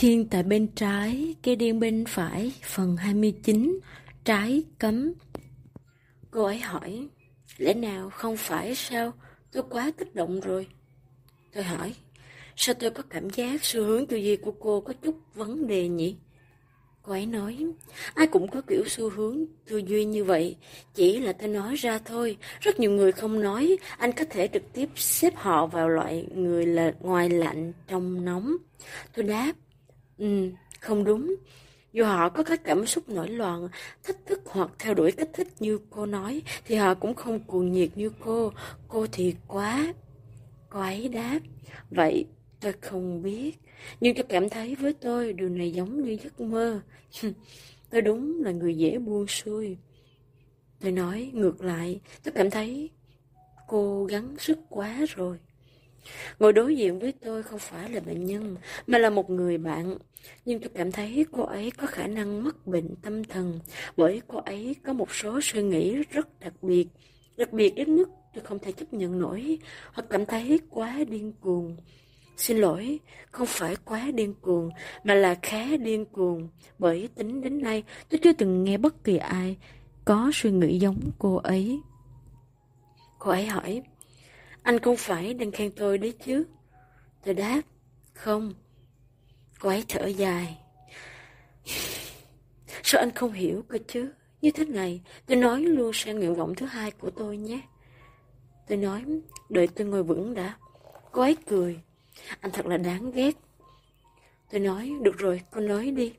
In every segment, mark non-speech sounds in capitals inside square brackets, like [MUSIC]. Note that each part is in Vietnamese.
Thiên tại bên trái, cây điên bên phải, phần 29, trái cấm. Cô ấy hỏi, lẽ nào không phải sao? Tôi quá kích động rồi. Tôi hỏi, sao tôi có cảm giác xu hướng tư duy của cô có chút vấn đề nhỉ? Cô ấy nói, ai cũng có kiểu xu hướng tư duy như vậy, chỉ là tôi nói ra thôi. Rất nhiều người không nói, anh có thể trực tiếp xếp họ vào loại người là ngoài lạnh, trong nóng. Tôi đáp, ừ, không đúng. Dù họ có các cảm xúc nổi loạn, thách thức hoặc theo đuổi kích thích như cô nói, thì họ cũng không cuồng nhiệt như cô. Cô thì quá. Cô ấy đáp, vậy tôi không biết. Nhưng tôi cảm thấy với tôi điều này giống như giấc mơ. tôi đúng là người dễ buông xuôi. Tôi nói ngược lại, tôi cảm thấy cô gắng sức quá rồi. Ngồi đối diện với tôi không phải là bệnh nhân, mà là một người bạn. Nhưng tôi cảm thấy cô ấy có khả năng mắc bệnh tâm thần, bởi cô ấy có một số suy nghĩ rất đặc biệt. Đặc biệt đến mức tôi không thể chấp nhận nổi, hoặc cảm thấy quá điên cuồng. Xin lỗi, không phải quá điên cuồng, mà là khá điên cuồng. Bởi tính đến nay, tôi chưa từng nghe bất kỳ ai có suy nghĩ giống cô ấy. Cô ấy hỏi, anh không phải đang khen tôi đấy chứ? Tôi đáp, không. Cô ấy thở dài. [LAUGHS] Sao anh không hiểu cơ chứ? Như thế này, tôi nói luôn sang nguyện vọng thứ hai của tôi nhé. Tôi nói, đợi tôi ngồi vững đã. Cô ấy cười. Anh thật là đáng ghét. Tôi nói, được rồi, cô nói đi.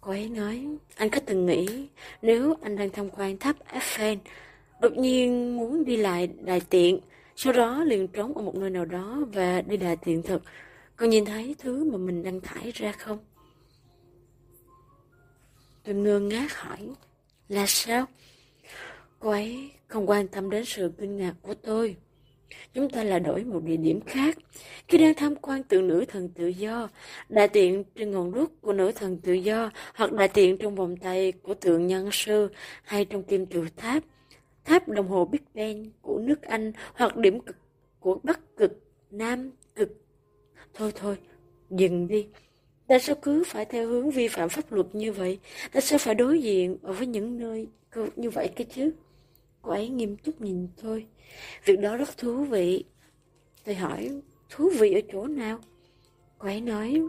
Cô ấy nói, anh có từng nghĩ nếu anh đang tham quan tháp Eiffel, đột nhiên muốn đi lại đại tiện, sau đó liền trốn ở một nơi nào đó và đi đại tiện thực con nhìn thấy thứ mà mình đang thải ra không? Tôi ngơ ngác hỏi, là sao? Cô ấy không quan tâm đến sự kinh ngạc của tôi. Chúng ta là đổi một địa điểm khác. Khi đang tham quan tượng nữ thần tự do, đại tiện trên ngọn đuốc của nữ thần tự do, hoặc đại tiện trong vòng tay của tượng nhân sư, hay trong kim tự tháp, tháp đồng hồ Big Ben của nước Anh, hoặc điểm cực của Bắc cực, Nam cực. Thôi thôi, dừng đi. Tại sao cứ phải theo hướng vi phạm pháp luật như vậy? Tại sao phải đối diện với những nơi như vậy cái chứ? Cô ấy nghiêm túc nhìn tôi. Việc đó rất thú vị. Tôi hỏi, thú vị ở chỗ nào? Cô ấy nói,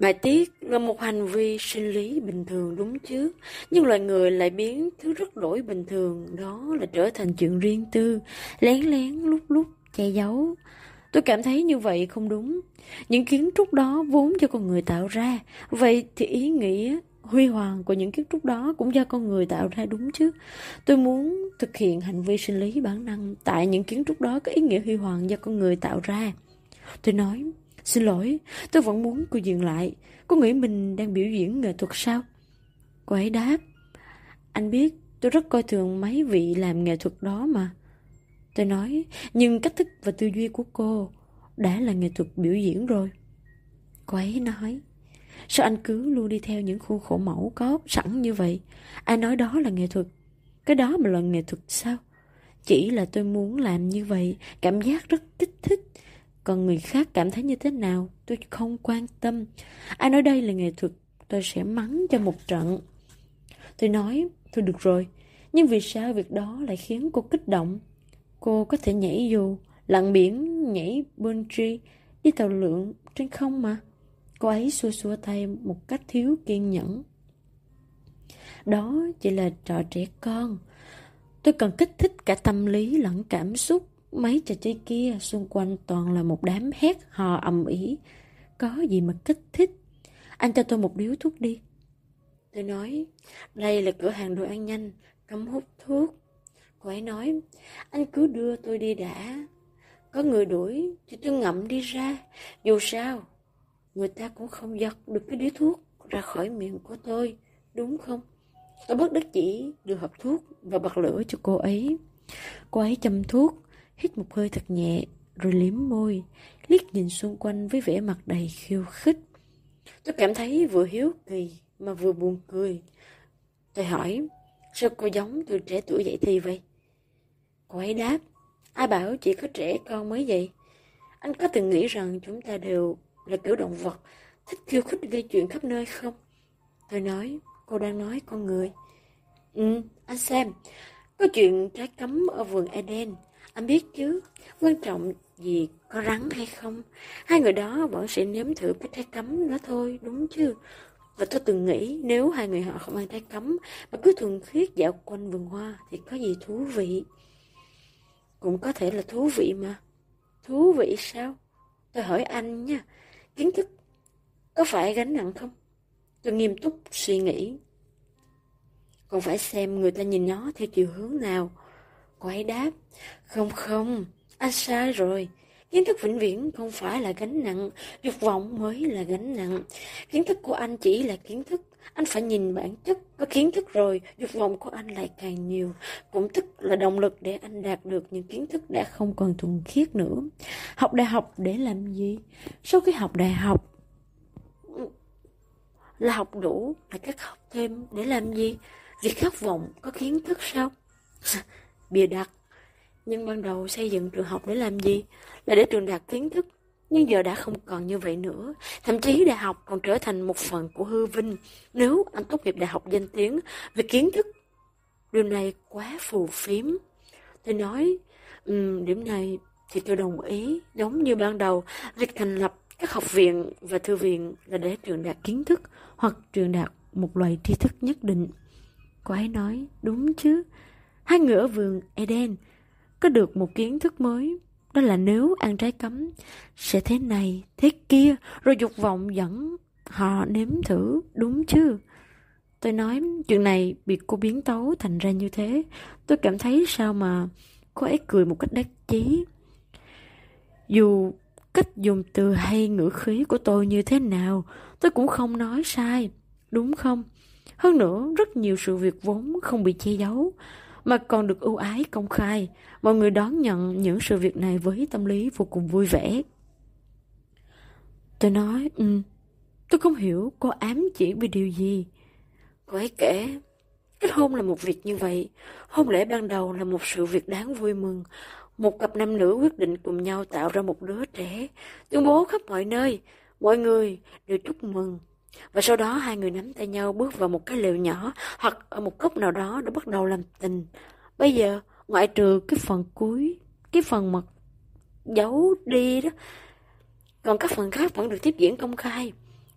Bài tiết là một hành vi sinh lý bình thường đúng chứ, nhưng loài người lại biến thứ rất đổi bình thường đó là trở thành chuyện riêng tư, lén lén lúc lúc che giấu. Tôi cảm thấy như vậy không đúng. Những kiến trúc đó vốn do con người tạo ra, vậy thì ý nghĩa huy hoàng của những kiến trúc đó cũng do con người tạo ra đúng chứ. Tôi muốn thực hiện hành vi sinh lý bản năng tại những kiến trúc đó có ý nghĩa huy hoàng do con người tạo ra. Tôi nói, xin lỗi, tôi vẫn muốn cô dừng lại. Cô nghĩ mình đang biểu diễn nghệ thuật sao? Cô ấy đáp, anh biết tôi rất coi thường mấy vị làm nghệ thuật đó mà. Tôi nói, nhưng cách thức và tư duy của cô đã là nghệ thuật biểu diễn rồi. Cô ấy nói, Sao anh cứ luôn đi theo những khuôn khổ mẫu có sẵn như vậy? Ai nói đó là nghệ thuật? Cái đó mà là nghệ thuật sao? Chỉ là tôi muốn làm như vậy, cảm giác rất kích thích. Còn người khác cảm thấy như thế nào, tôi không quan tâm. Ai nói đây là nghệ thuật, tôi sẽ mắng cho một trận. Tôi nói, thôi được rồi, nhưng vì sao việc đó lại khiến cô kích động? Cô có thể nhảy dù, lặn biển, nhảy bungee, đi tàu lượn trên không mà. Cô ấy xua xua tay một cách thiếu kiên nhẫn. Đó chỉ là trò trẻ con. Tôi cần kích thích cả tâm lý lẫn cảm xúc. Mấy trò chơi kia xung quanh toàn là một đám hét hò ầm ĩ. Có gì mà kích thích. Anh cho tôi một điếu thuốc đi. Tôi nói, đây là cửa hàng đồ ăn nhanh, cấm hút thuốc. Cô ấy nói, anh cứ đưa tôi đi đã. Có người đuổi thì tôi ngậm đi ra. Dù sao, người ta cũng không giật được cái điếu thuốc ra khỏi miệng của tôi, đúng không? Tôi bất đắc chỉ đưa hộp thuốc và bật lửa cho cô ấy. Cô ấy châm thuốc, hít một hơi thật nhẹ, rồi liếm môi, liếc nhìn xung quanh với vẻ mặt đầy khiêu khích. Tôi cảm thấy vừa hiếu kỳ mà vừa buồn cười. Tôi hỏi, sao cô giống từ trẻ tuổi dậy thì vậy? Cô ấy đáp, ai bảo chỉ có trẻ con mới vậy? Anh có từng nghĩ rằng chúng ta đều là kiểu động vật, thích khiêu khích gây chuyện khắp nơi không? Tôi nói, cô đang nói con người. Ừ, anh xem, có chuyện trái cấm ở vườn Eden, anh biết chứ, quan trọng gì có rắn hay không. Hai người đó vẫn sẽ nếm thử cái trái cấm đó thôi, đúng chứ? Và tôi từng nghĩ nếu hai người họ không ăn trái cấm mà cứ thường khiết dạo quanh vườn hoa thì có gì thú vị. Cũng có thể là thú vị mà. Thú vị sao? Tôi hỏi anh nha, kiến thức có phải gánh nặng không? Tôi nghiêm túc suy nghĩ. Còn phải xem người ta nhìn nó theo chiều hướng nào. Cô ấy đáp, không không, anh sai rồi. Kiến thức vĩnh viễn không phải là gánh nặng, dục vọng mới là gánh nặng. Kiến thức của anh chỉ là kiến thức, anh phải nhìn bản chất có kiến thức rồi, dục vọng của anh lại càng nhiều, cũng tức là động lực để anh đạt được những kiến thức đã không còn thuần khiết nữa. Học đại học để làm gì? Sau khi học đại học là học đủ, là các học thêm để làm gì? Việc khát vọng có kiến thức sao? Bìa đặt. Nhưng ban đầu xây dựng trường học để làm gì? Là để truyền đạt kiến thức. Nhưng giờ đã không còn như vậy nữa. Thậm chí đại học còn trở thành một phần của hư vinh. Nếu anh tốt nghiệp đại học danh tiếng về kiến thức, điều này quá phù phiếm. Tôi nói, um, điểm này thì tôi đồng ý. Giống như ban đầu, việc thành lập các học viện và thư viện là để truyền đạt kiến thức hoặc truyền đạt một loại tri thức nhất định. Cô ấy nói, đúng chứ. Hai người ở vườn Eden có được một kiến thức mới. Đó là nếu ăn trái cấm, sẽ thế này, thế kia, rồi dục vọng dẫn họ nếm thử, đúng chứ? Tôi nói, chuyện này bị cô biến tấu thành ra như thế. Tôi cảm thấy sao mà cô ấy cười một cách đắc chí. Dù cách dùng từ hay ngữ khí của tôi như thế nào, tôi cũng không nói sai, đúng không? Hơn nữa, rất nhiều sự việc vốn không bị che giấu, mà còn được ưu ái công khai. Mọi người đón nhận những sự việc này với tâm lý vô cùng vui vẻ. Tôi nói, ừ, tôi không hiểu cô ám chỉ vì điều gì. Cô ấy kể, kết hôn là một việc như vậy. Hôn lễ ban đầu là một sự việc đáng vui mừng. Một cặp nam nữ quyết định cùng nhau tạo ra một đứa trẻ, tuyên bố khắp mọi nơi. Mọi người đều chúc mừng. Và sau đó hai người nắm tay nhau bước vào một cái lều nhỏ hoặc ở một cốc nào đó để bắt đầu làm tình. Bây giờ, ngoại trừ cái phần cuối, cái phần mật giấu đi đó, còn các phần khác vẫn được tiếp diễn công khai.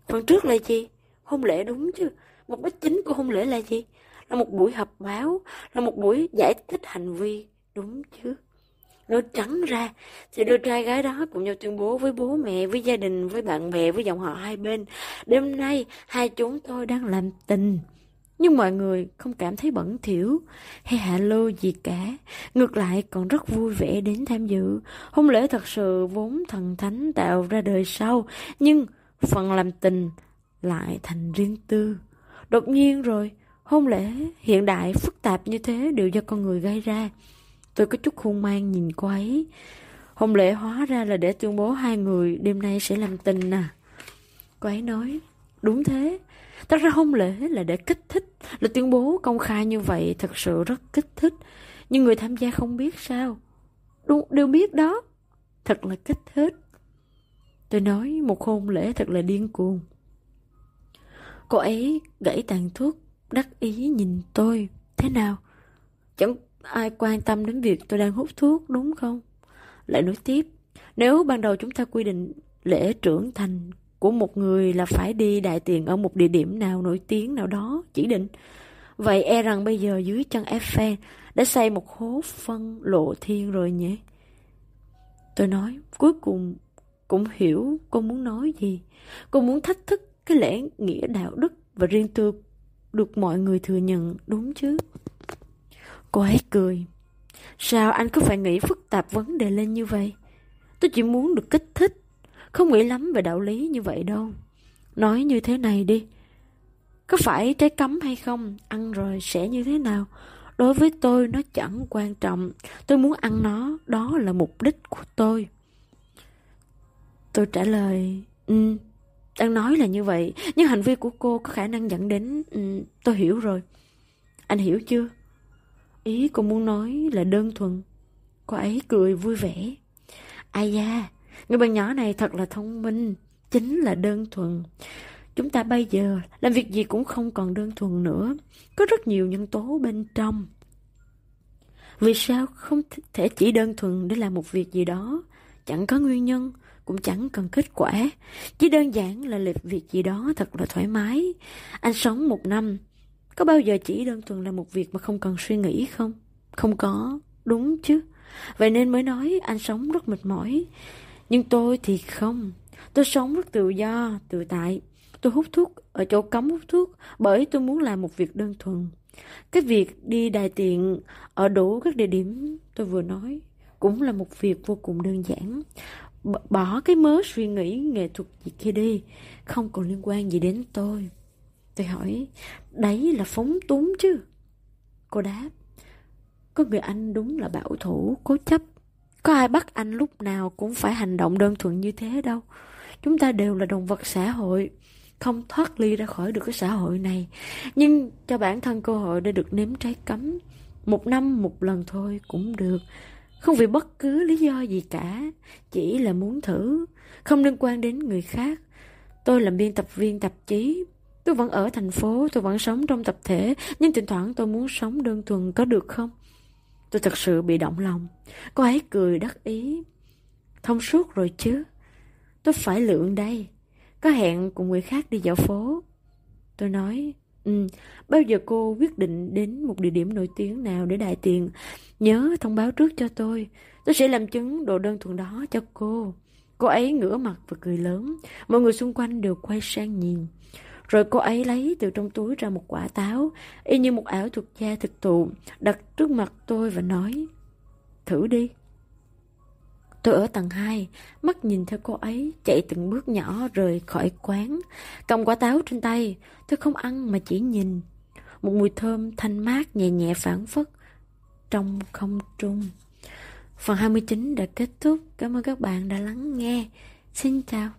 Phần trước là gì? Hôn lễ đúng chứ. Mục đích chính của hôn lễ là gì? Là một buổi họp báo, là một buổi giải thích hành vi, đúng chứ? Nói trắng ra, thì đôi trai gái đó cùng nhau tuyên bố với bố mẹ, với gia đình, với bạn bè, với dòng họ hai bên. Đêm nay, hai chúng tôi đang làm tình. Nhưng mọi người không cảm thấy bẩn thỉu hay hạ lô gì cả. Ngược lại còn rất vui vẻ đến tham dự. Hôn lễ thật sự vốn thần thánh tạo ra đời sau. Nhưng phần làm tình lại thành riêng tư. Đột nhiên rồi, hôn lễ hiện đại phức tạp như thế đều do con người gây ra. Tôi có chút hung mang nhìn cô ấy. Hôn lễ hóa ra là để tuyên bố hai người đêm nay sẽ làm tình à. Cô ấy nói, đúng thế. Thật ra hôn lễ là để kích thích, là tuyên bố công khai như vậy thật sự rất kích thích. Nhưng người tham gia không biết sao. Đúng, đều biết đó. Thật là kích thích. Tôi nói một hôn lễ thật là điên cuồng. Cô ấy gãy tàn thuốc, đắc ý nhìn tôi. Thế nào? Chẳng ai quan tâm đến việc tôi đang hút thuốc đúng không? Lại nói tiếp, nếu ban đầu chúng ta quy định lễ trưởng thành của một người là phải đi đại tiền ở một địa điểm nào nổi tiếng nào đó chỉ định, vậy e rằng bây giờ dưới chân Eiffel đã xây một hố phân lộ thiên rồi nhỉ? Tôi nói, cuối cùng cũng hiểu cô muốn nói gì. Cô muốn thách thức cái lễ nghĩa đạo đức và riêng tư được mọi người thừa nhận đúng chứ? Cô ấy cười. Sao anh cứ phải nghĩ phức tạp vấn đề lên như vậy? Tôi chỉ muốn được kích thích, không nghĩ lắm về đạo lý như vậy đâu. Nói như thế này đi. Có phải trái cấm hay không, ăn rồi sẽ như thế nào? Đối với tôi nó chẳng quan trọng. Tôi muốn ăn nó, đó là mục đích của tôi. Tôi trả lời, ừ, đang nói là như vậy, nhưng hành vi của cô có khả năng dẫn đến, ừ, tôi hiểu rồi. Anh hiểu chưa? Ý cô muốn nói là đơn thuần. Cô ấy cười vui vẻ. Ai da, người bạn nhỏ này thật là thông minh. chính là đơn thuần. Chúng ta bây giờ làm việc gì cũng không còn đơn thuần nữa. Có rất nhiều nhân tố bên trong. Vì sao không thể chỉ đơn thuần để làm một việc gì đó? Chẳng có nguyên nhân, cũng chẳng cần kết quả. Chỉ đơn giản là làm việc gì đó thật là thoải mái. Anh sống một năm, có bao giờ chỉ đơn thuần là một việc mà không cần suy nghĩ không? Không có, đúng chứ. Vậy nên mới nói anh sống rất mệt mỏi. Nhưng tôi thì không. Tôi sống rất tự do, tự tại. Tôi hút thuốc ở chỗ cấm hút thuốc bởi tôi muốn làm một việc đơn thuần. Cái việc đi đài tiện ở đủ các địa điểm tôi vừa nói cũng là một việc vô cùng đơn giản. Bỏ cái mớ suy nghĩ nghệ thuật gì kia đi, không còn liên quan gì đến tôi. Tôi hỏi, đấy là phóng túng chứ? Cô đáp, có người anh đúng là bảo thủ, cố chấp. Có ai bắt anh lúc nào cũng phải hành động đơn thuần như thế đâu. Chúng ta đều là động vật xã hội, không thoát ly ra khỏi được cái xã hội này. Nhưng cho bản thân cơ hội để được nếm trái cấm. Một năm một lần thôi cũng được. Không vì bất cứ lý do gì cả. Chỉ là muốn thử. Không liên quan đến người khác. Tôi làm biên tập viên tạp chí. Tôi vẫn ở thành phố, tôi vẫn sống trong tập thể. Nhưng thỉnh thoảng tôi muốn sống đơn thuần có được không? Tôi thật sự bị động lòng. Cô ấy cười đắc ý. Thông suốt rồi chứ. Tôi phải lượng đây. Có hẹn cùng người khác đi dạo phố. Tôi nói, ừ, bao giờ cô quyết định đến một địa điểm nổi tiếng nào để đại tiền, nhớ thông báo trước cho tôi. Tôi sẽ làm chứng đồ đơn thuần đó cho cô. Cô ấy ngửa mặt và cười lớn. Mọi người xung quanh đều quay sang nhìn. Rồi cô ấy lấy từ trong túi ra một quả táo, y như một ảo thuật gia thực thụ, đặt trước mặt tôi và nói, thử đi. Tôi ở tầng 2, mắt nhìn theo cô ấy chạy từng bước nhỏ rời khỏi quán. Cầm quả táo trên tay, tôi không ăn mà chỉ nhìn. Một mùi thơm thanh mát nhẹ nhẹ phản phất trong không trung. Phần 29 đã kết thúc. Cảm ơn các bạn đã lắng nghe. Xin chào.